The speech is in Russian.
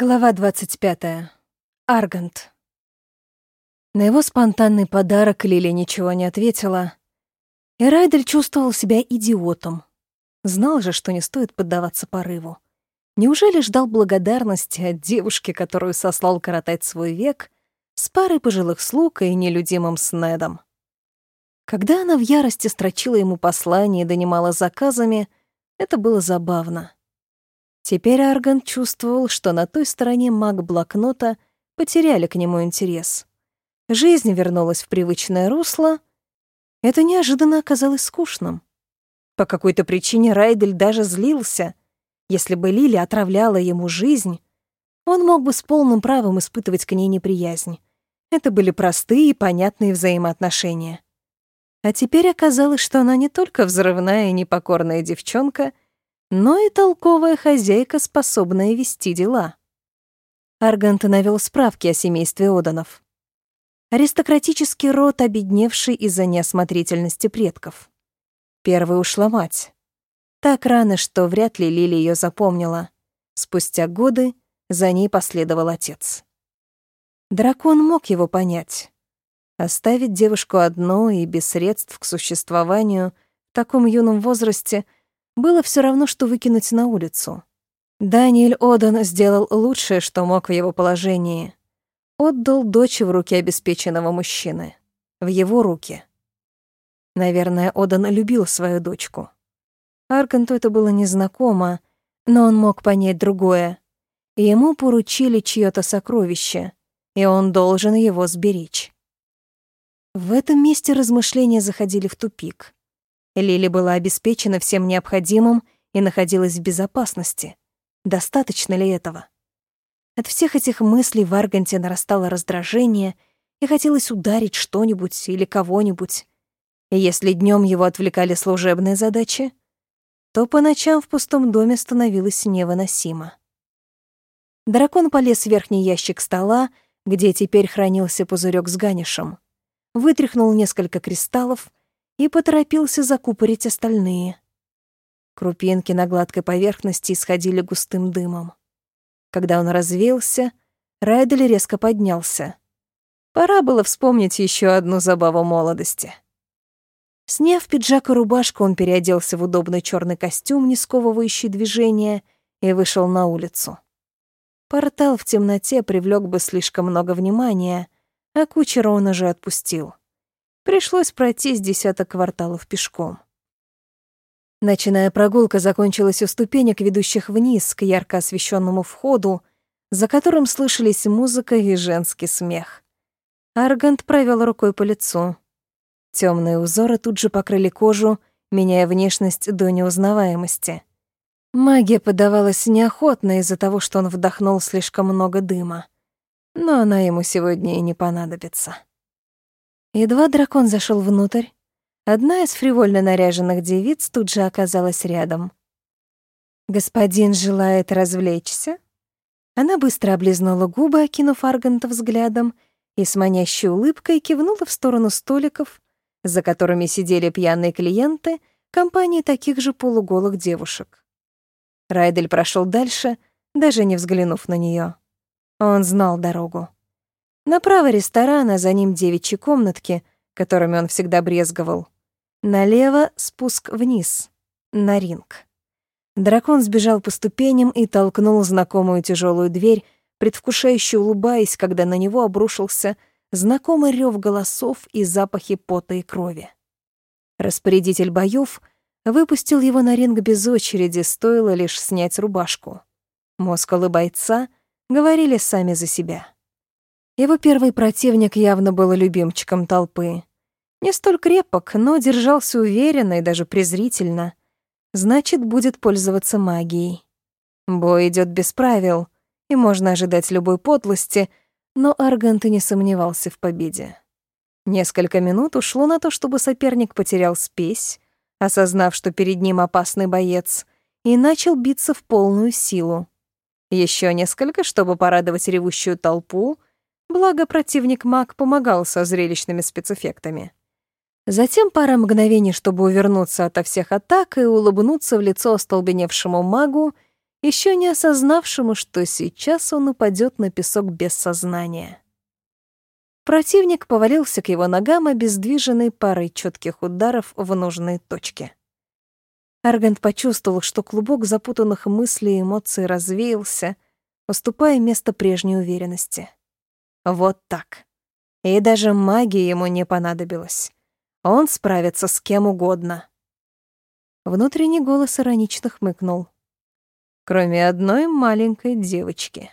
Глава 25. Аргант. На его спонтанный подарок Лили ничего не ответила, и Райдель чувствовал себя идиотом. Знал же, что не стоит поддаваться порыву. Неужели ждал благодарности от девушки, которую сослал коротать свой век, с парой пожилых слуг и нелюдимым Снедом? Когда она в ярости строчила ему послание и донимала заказами, это было забавно. Теперь Арган чувствовал, что на той стороне маг-блокнота потеряли к нему интерес. Жизнь вернулась в привычное русло. Это неожиданно оказалось скучным. По какой-то причине Райдель даже злился. Если бы Лили отравляла ему жизнь, он мог бы с полным правом испытывать к ней неприязнь. Это были простые и понятные взаимоотношения. А теперь оказалось, что она не только взрывная и непокорная девчонка — но и толковая хозяйка, способная вести дела. Аргант навел справки о семействе Оданов. Аристократический род, обедневший из-за неосмотрительности предков. Первой ушла мать. Так рано, что вряд ли Лили ее запомнила. Спустя годы за ней последовал отец. Дракон мог его понять. Оставить девушку одну и без средств к существованию в таком юном возрасте — было все равно, что выкинуть на улицу. Даниэль Одан сделал лучшее, что мог в его положении. Отдал дочь в руки обеспеченного мужчины. В его руки. Наверное, Одан любил свою дочку. Арканту это было незнакомо, но он мог понять другое. Ему поручили чьё-то сокровище, и он должен его сберечь. В этом месте размышления заходили в тупик. Лили была обеспечена всем необходимым и находилась в безопасности. Достаточно ли этого? От всех этих мыслей в Арганте нарастало раздражение, и хотелось ударить что-нибудь или кого-нибудь. Если днем его отвлекали служебные задачи, то по ночам в пустом доме становилось невыносимо. Дракон полез в верхний ящик стола, где теперь хранился пузырек с ганишем, вытряхнул несколько кристаллов и поторопился закупорить остальные. Крупинки на гладкой поверхности исходили густым дымом. Когда он развеялся, Райдель резко поднялся. Пора было вспомнить еще одну забаву молодости. Сняв пиджак и рубашку, он переоделся в удобный черный костюм, не сковывающий движения, и вышел на улицу. Портал в темноте привлек бы слишком много внимания, а кучера он уже отпустил. Пришлось пройти с десяток кварталов пешком. Ночная прогулка закончилась у ступенек, ведущих вниз к ярко освещенному входу, за которым слышались музыка и женский смех. Аргант провел рукой по лицу. Темные узоры тут же покрыли кожу, меняя внешность до неузнаваемости. Магия подавалась неохотно из-за того, что он вдохнул слишком много дыма. Но она ему сегодня и не понадобится. Едва дракон зашел внутрь, одна из фривольно наряженных девиц тут же оказалась рядом. «Господин желает развлечься?» Она быстро облизнула губы, окинув Арганта взглядом, и с манящей улыбкой кивнула в сторону столиков, за которыми сидели пьяные клиенты компании таких же полуголых девушек. Райдель прошел дальше, даже не взглянув на нее. Он знал дорогу. Направо ресторан, а за ним девичьи комнатки, которыми он всегда брезговал. Налево спуск вниз, на ринг. Дракон сбежал по ступеням и толкнул знакомую тяжелую дверь, предвкушающе улыбаясь, когда на него обрушился знакомый рев голосов и запахи пота и крови. Распорядитель боев выпустил его на ринг без очереди, стоило лишь снять рубашку. Мускулы бойца говорили сами за себя. Его первый противник явно был любимчиком толпы. Не столь крепок, но держался уверенно и даже презрительно. Значит, будет пользоваться магией. Бой идет без правил, и можно ожидать любой подлости, но Аргант и не сомневался в победе. Несколько минут ушло на то, чтобы соперник потерял спесь, осознав, что перед ним опасный боец, и начал биться в полную силу. Еще несколько, чтобы порадовать ревущую толпу — Благо, противник маг помогал со зрелищными спецэффектами. Затем пара мгновений, чтобы увернуться ото всех атак и улыбнуться в лицо остолбеневшему магу, еще не осознавшему, что сейчас он упадет на песок без сознания. Противник повалился к его ногам, обездвиженный парой четких ударов в нужные точки. Аргент почувствовал, что клубок запутанных мыслей и эмоций развеялся, уступая место прежней уверенности. Вот так. И даже магия ему не понадобилась. Он справится с кем угодно. Внутренний голос иронично хмыкнул. Кроме одной маленькой девочки.